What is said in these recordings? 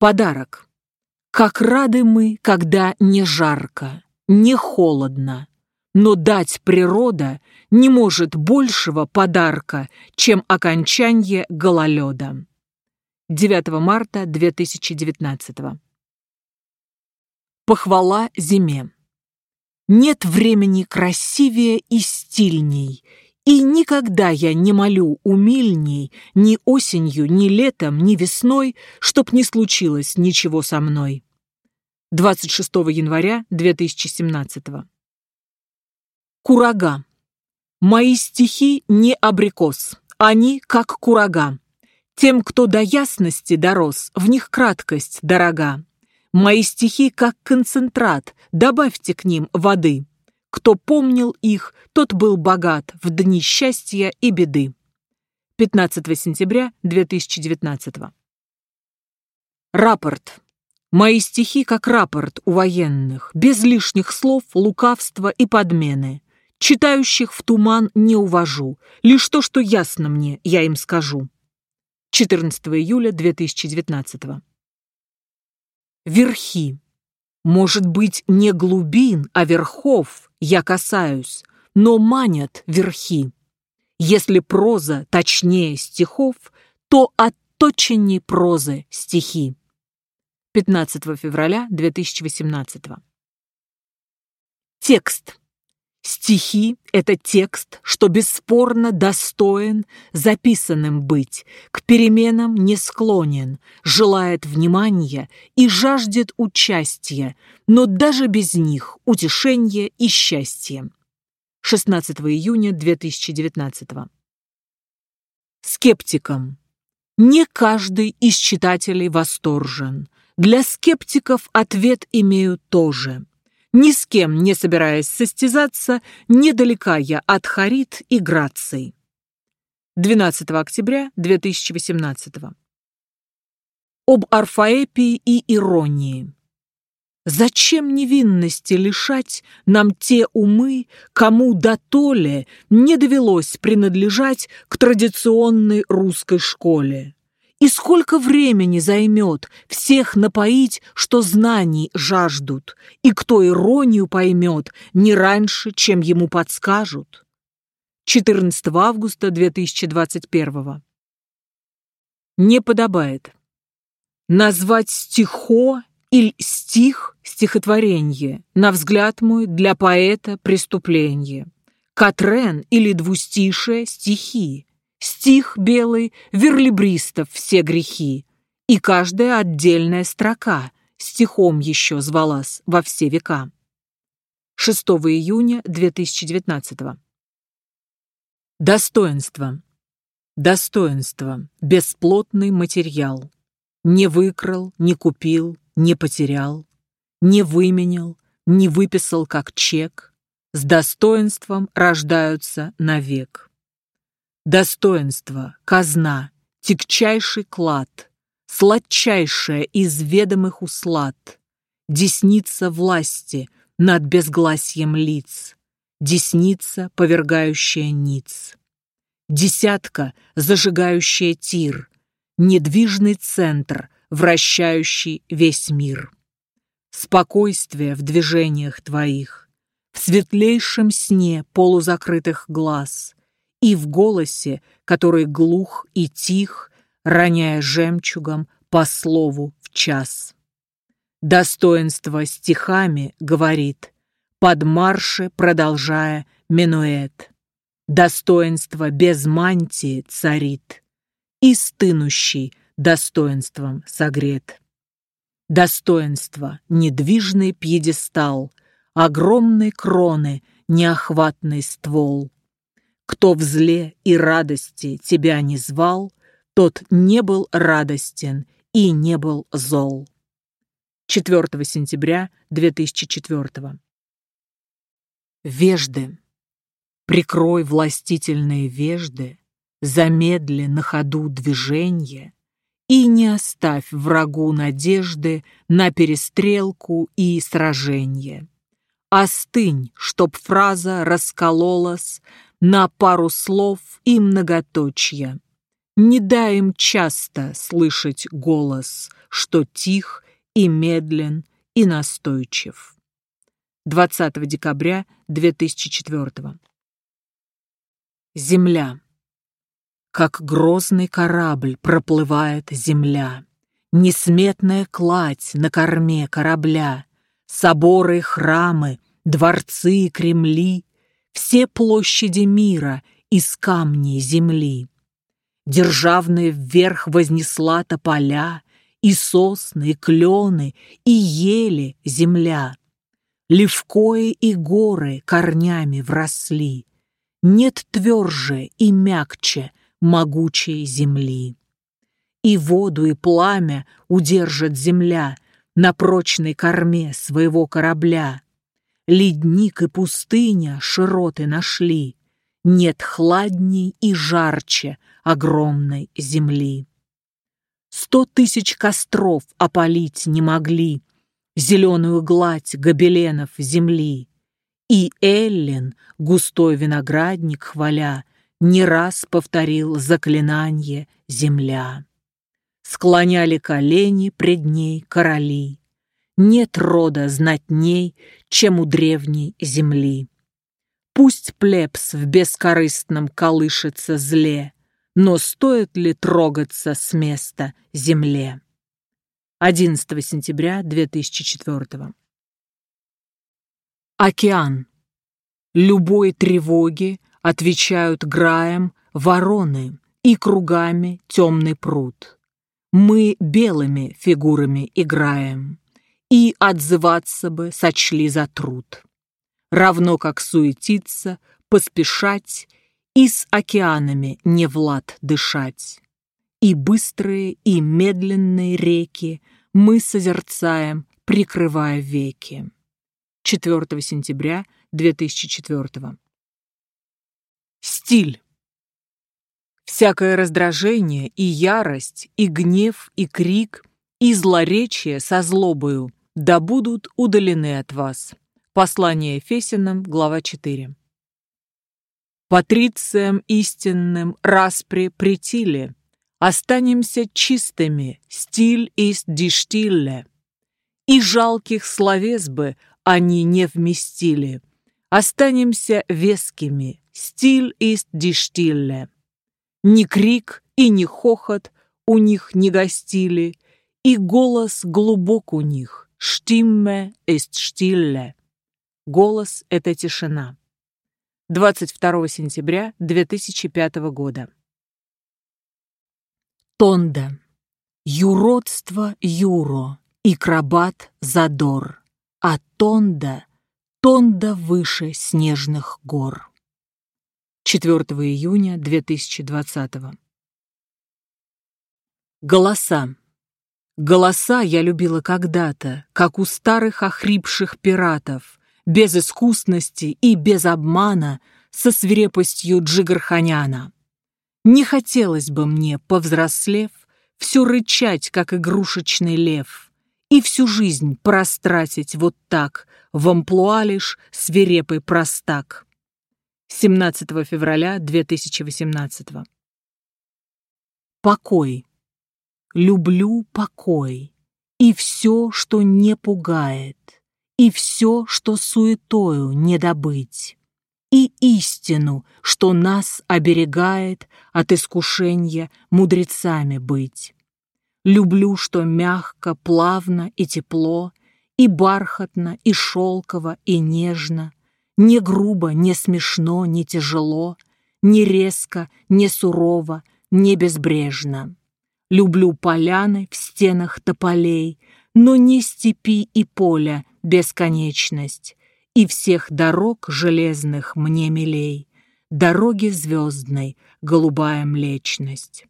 Подарок. Как рады мы, когда не жарко, не холодно, но дать природа не может большего подарка, чем окончание гололеда. 9 марта 2019 Похвала зиме. Нет времени красивее и стильней, и никогда я не молю умильней ни осенью, ни летом, ни весной, чтоб не случилось ничего со мной. 26 января 2017 Курага. Мои стихи не абрикос, они как курага. Тем, кто до ясности дорос, в них краткость дорога. Мои стихи как концентрат, добавьте к ним воды. Кто помнил их, тот был богат в дни счастья и беды. 15 сентября 2019 Рапорт. Мои стихи как рапорт у военных, без лишних слов, лукавства и подмены. Читающих в туман не увожу, лишь то, что ясно мне, я им скажу. 14 июля 2019 верхи. Может быть, не глубин, а верхов я касаюсь, но манят верхи. Если проза точнее стихов, то отточенней прозы стихи. 15 февраля 2018 Текст. Стихи — это текст, что бесспорно достоин записанным быть, к переменам не склонен, желает внимания и жаждет участия, но даже без них утешение и счастье. 16 июня 2019 Скептикам. Не каждый из читателей восторжен. Для скептиков ответ имею тоже – ни с кем не собираясь состязаться, недалека я от Харит и Граций. 12 октября 2018 Об орфоэпии и иронии. Зачем невинности лишать нам те умы, кому до толе не довелось принадлежать к традиционной русской школе? И сколько времени займет всех напоить, что знаний жаждут, и кто иронию поймет не раньше, чем ему подскажут? 14 августа 2021 Не подобает. Назвать стихо или стих стихотворение, на взгляд мой, для поэта преступление. Катрен или двустишие стихи, Стих белый, верлибристов все грехи, и каждая отдельная строка стихом еще звалась во все века. 6 июня 2019 Достоинство. Достоинство. Бесплотный материал. Не выкрал, не купил, не потерял, не выменял, не выписал как чек. С достоинством рождаются навек. Достоинство, казна, тягчайший клад, Сладчайшая из ведомых услад, Десница власти над безгласьем лиц, Десница, повергающая ниц. Десятка, зажигающая тир, Недвижный центр, вращающий весь мир. Спокойствие в движениях твоих, В светлейшем сне полузакрытых глаз — и в голосе, который глух и тих, роняя жемчугом по слову в час. Достоинство стихами говорит, под марше продолжая минуэт. Достоинство без мантии царит, и стынущий достоинством согрет. Достоинство — недвижный пьедестал, огромной кроны неохватный ствол — кто в зле и радости тебя не звал, тот не был радостен и не был зол. 4 сентября 2004 Вежды. Прикрой властительные вежды, замедли на ходу движение и не оставь врагу надежды на перестрелку и сражение. Остынь, чтоб фраза раскололась на пару слов и многоточья. Не дай им часто слышать голос, что тих и медлен и настойчив. 20 декабря 2004 Земля. Как грозный корабль проплывает земля, Несметная кладь на корме корабля, Соборы храмы, дворцы и кремли, Все площади мира из камней земли. Державная вверх вознесла тополя, И сосны, и клены, и ели земля. Левкои и горы корнями вросли, Нет тверже и мягче могучей земли. И воду, и пламя удержит земля На прочной корме своего корабля. Ледник и пустыня широты нашли, Нет хладней и жарче огромной земли. Сто тысяч костров опалить не могли Зеленую гладь гобеленов земли. И Эллин, густой виноградник хваля, Не раз повторил заклинание земля. Склоняли колени пред ней короли. Нет рода знатней, чем у древней земли. Пусть плебс в бескорыстном колышется зле, но стоит ли трогаться с места земле? 11 сентября 2004 Океан. Любой тревоги отвечают граем вороны и кругами темный пруд. Мы белыми фигурами играем, и отзываться бы сочли за труд. Равно как суетиться, поспешать и с океанами не влад дышать. И быстрые, и медленные реки мы созерцаем, прикрывая веки. 4 сентября 2004 Стиль. Всякое раздражение и ярость, и гнев, и крик, и злоречие со злобою да будут удалены от вас. Послание Ефесянам, глава 4. Патрициям истинным распри притили, останемся чистыми, стиль die Stille. И жалких словес бы они не вместили, останемся вескими, стиль die Stille. Ни крик и ни хохот у них не гостили, и голос глубок у них, Stimme ist Stille. Голос — это тишина. 22 сентября 2005 года. Тонда. Юродство Юро и крабат Задор. А Тонда, Тонда выше снежных гор. 4 июня 2020 Голоса. Голоса я любила когда-то, как у старых охрипших пиратов, без искусности и без обмана, со свирепостью Джигарханяна. Не хотелось бы мне, повзрослев, все рычать, как игрушечный лев, и всю жизнь простратить вот так, в амплуа лишь свирепый простак. 17 февраля 2018 Покой. Люблю покой и все, что не пугает, и все, что суетою не добыть, и истину, что нас оберегает от искушения мудрецами быть. Люблю, что мягко, плавно и тепло, и бархатно, и шелково, и нежно, не грубо, не смешно, не тяжело, не резко, не сурово, не безбрежно. Люблю поляны в стенах тополей, но не степи и поля бесконечность, и всех дорог железных мне милей, дороги звездной, голубая млечность.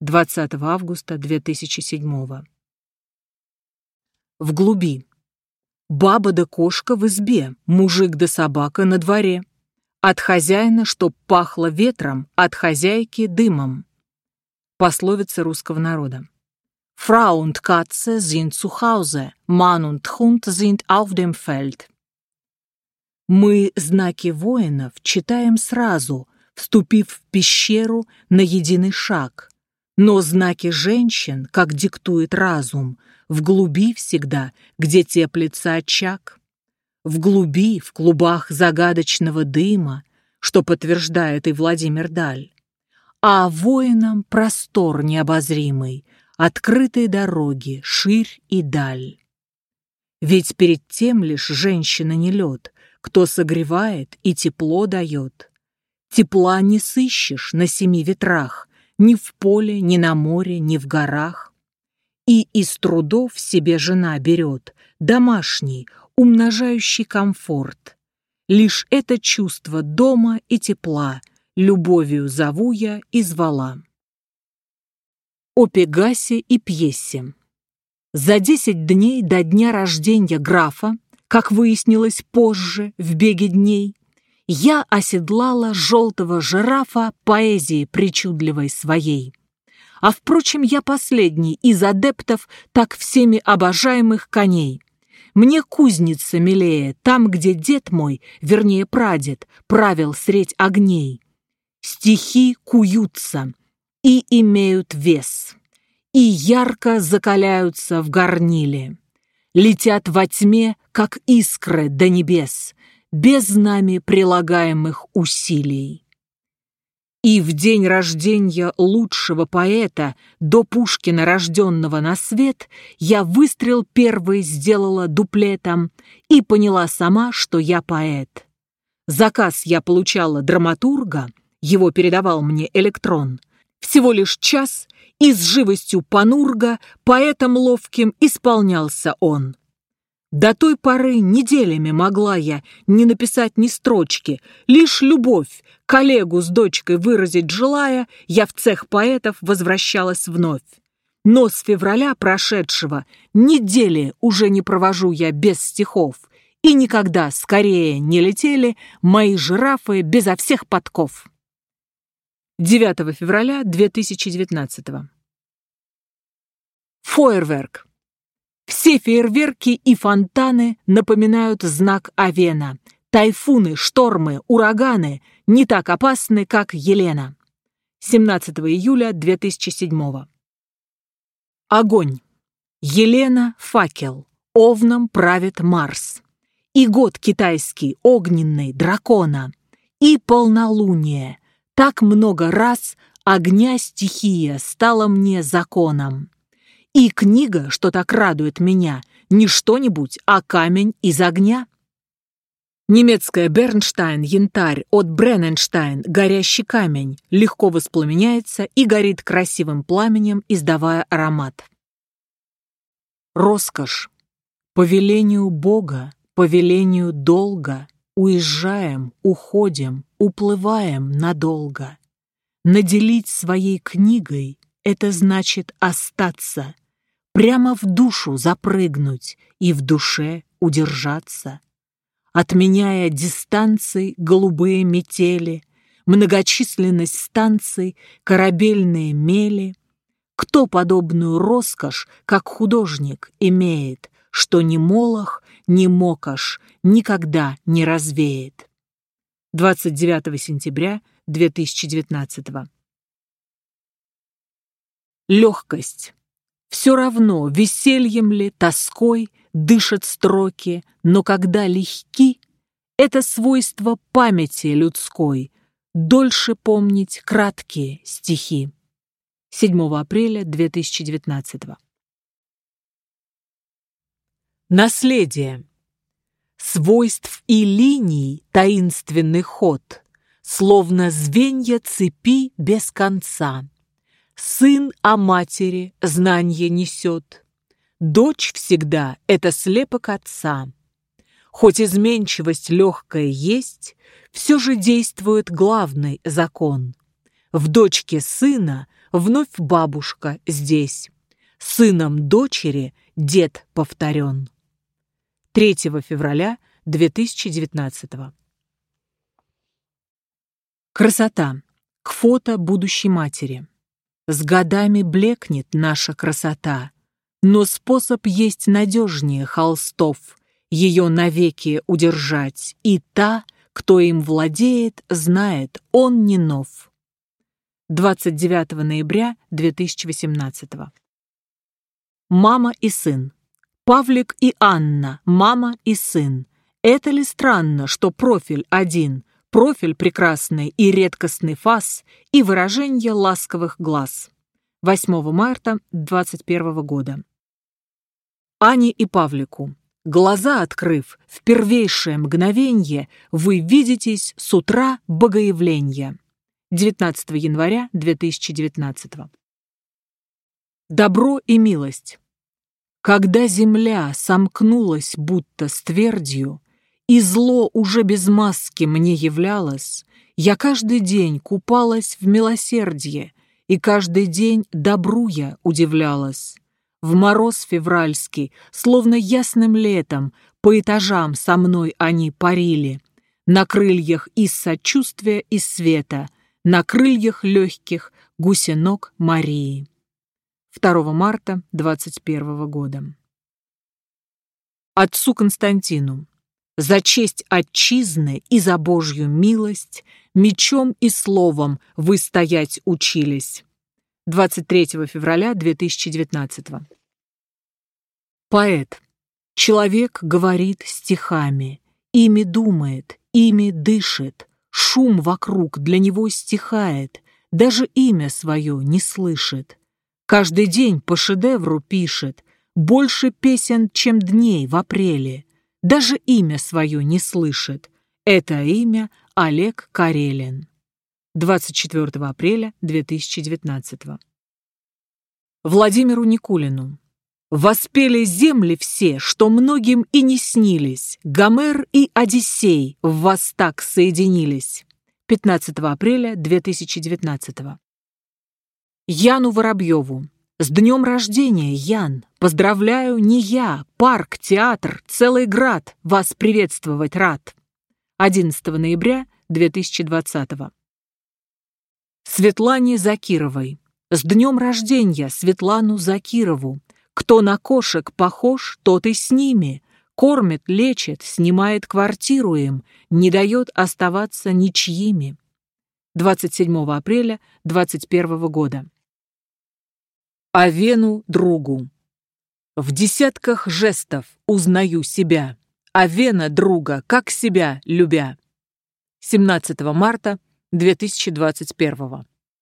20 августа 2007 В глуби. Баба да кошка в избе, мужик да собака на дворе. От хозяина, чтоб пахло ветром, от хозяйки дымом. Пословица русского народа. Frau und Katze sind zu Hause, Mann und Hund sind auf dem Feld. Мы знаки воинов читаем сразу, вступив в пещеру на единый шаг. Но знаки женщин, как диктует разум, в глуби всегда, где теплится очаг. В глуби, в клубах загадочного дыма, что подтверждает и Владимир Даль. А воинам простор необозримый, открытые дороги, ширь и даль. Ведь перед тем лишь женщина не лед, кто согревает и тепло дает. Тепла не сыщешь на семи ветрах, ни в поле, ни на море, ни в горах. И из трудов себе жена берет домашний, умножающий комфорт. Лишь это чувство дома и тепла любовью зову я и звала. О Пегасе и пьесе. За десять дней до дня рождения графа, как выяснилось позже, в беге дней, я оседлала желтого жирафа поэзии причудливой своей. А, впрочем, я последний из адептов так всеми обожаемых коней. Мне кузница милее, там, где дед мой, вернее прадед, правил средь огней. Стихи куются и имеют вес и ярко закаляются в горниле. Летят во тьме, как искры до небес, без нами прилагаемых усилий. И в день рождения лучшего поэта, до Пушкина, рожденного на свет, я выстрел первый сделала дуплетом и поняла сама, что я поэт. Заказ я получала драматурга, его передавал мне электрон. Всего лишь час, и с живостью панурга поэтом ловким исполнялся он. До той поры неделями могла я не написать ни строчки, лишь любовь, коллегу с дочкой выразить желая, я в цех поэтов возвращалась вновь. Но с февраля прошедшего недели уже не провожу я без стихов, и никогда скорее не летели мои жирафы безо всех подков. 9 февраля 2019 Фойерверк. Все фейерверки и фонтаны напоминают знак Авена. Тайфуны, штормы, ураганы не так опасны, как Елена. 17 июля 2007 Огонь. Елена – факел. Овном правит Марс. И год китайский, огненный, дракона. И полнолуние – так много раз огня стихия стала мне законом. И книга, что так радует меня, не что-нибудь, а камень из огня. Немецкая Бернштайн, янтарь от Бренненштайн, горящий камень, легко воспламеняется и горит красивым пламенем, издавая аромат. Роскошь. По велению Бога, по велению долга, Уезжаем, уходим, уплываем надолго. Наделить своей книгой — это значит остаться, прямо в душу запрыгнуть и в душе удержаться. Отменяя дистанции голубые метели, многочисленность станций, корабельные мели, кто подобную роскошь, как художник, имеет, что ни Молох, ни Мокаш никогда не развеет. 29 сентября 2019 Легкость. Все равно, весельем ли, тоской дышат строки, но когда легки, это свойство памяти людской, дольше помнить краткие стихи. 7 апреля 2019 Наследие. Свойств и линий таинственный ход, Словно звенья цепи без конца. Сын о матери знанье несет, Дочь всегда — это слепок отца. Хоть изменчивость легкая есть, Все же действует главный закон. В дочке сына вновь бабушка здесь, Сыном дочери дед повторен. 3 февраля 2019 Красота. К фото будущей матери. С годами блекнет наша красота, но способ есть надежнее холстов, ее навеки удержать, и та, Кто им владеет, знает, он не нов. 29 ноября 2018 Мама и сын. Павлик и Анна, мама и сын. Это ли странно, что профиль один, профиль прекрасный и редкостный фас и выражение ласковых глаз. 8 марта 21 года. Ане и Павлику. Глаза открыв, в первейшее мгновенье вы видитесь с утра богоявления. 19 января 2019 Добро и милость. Когда земля сомкнулась будто с твердью, и зло уже без маски мне являлось, я каждый день купалась в милосердье, и каждый день добру я удивлялась. В мороз февральский, словно ясным летом, по этажам со мной они парили, на крыльях из сочувствия и света, на крыльях легких гусенок Марии. 2 марта 21 года. Отцу Константину за честь отчизны и за Божью милость мечом и словом вы стоять учились. 23 февраля 2019 Поэт. Человек говорит стихами, ими думает, ими дышит, шум вокруг для него стихает, даже имя свое не слышит. Каждый день по шедевру пишет, больше песен, чем дней в апреле даже имя свое не слышит. Это имя Олег Карелин. 24 апреля 2019 Владимиру Никулину. Воспели земли все, что многим и не снились. Гомер и Одиссей в вас так соединились. 15 апреля 2019 Яну Воробьеву. С днем рождения, Ян! Поздравляю не я, парк, театр, целый град вас приветствовать рад. 11 ноября 2020 Светлане Закировой. С днем рождения Светлану Закирову. Кто на кошек похож, тот и с ними. Кормит, лечит, снимает квартиру им, не дает оставаться ничьими. 27 апреля 2021 года а вену другу. В десятках жестов узнаю себя, а вена друга, как себя любя. 17 марта 2021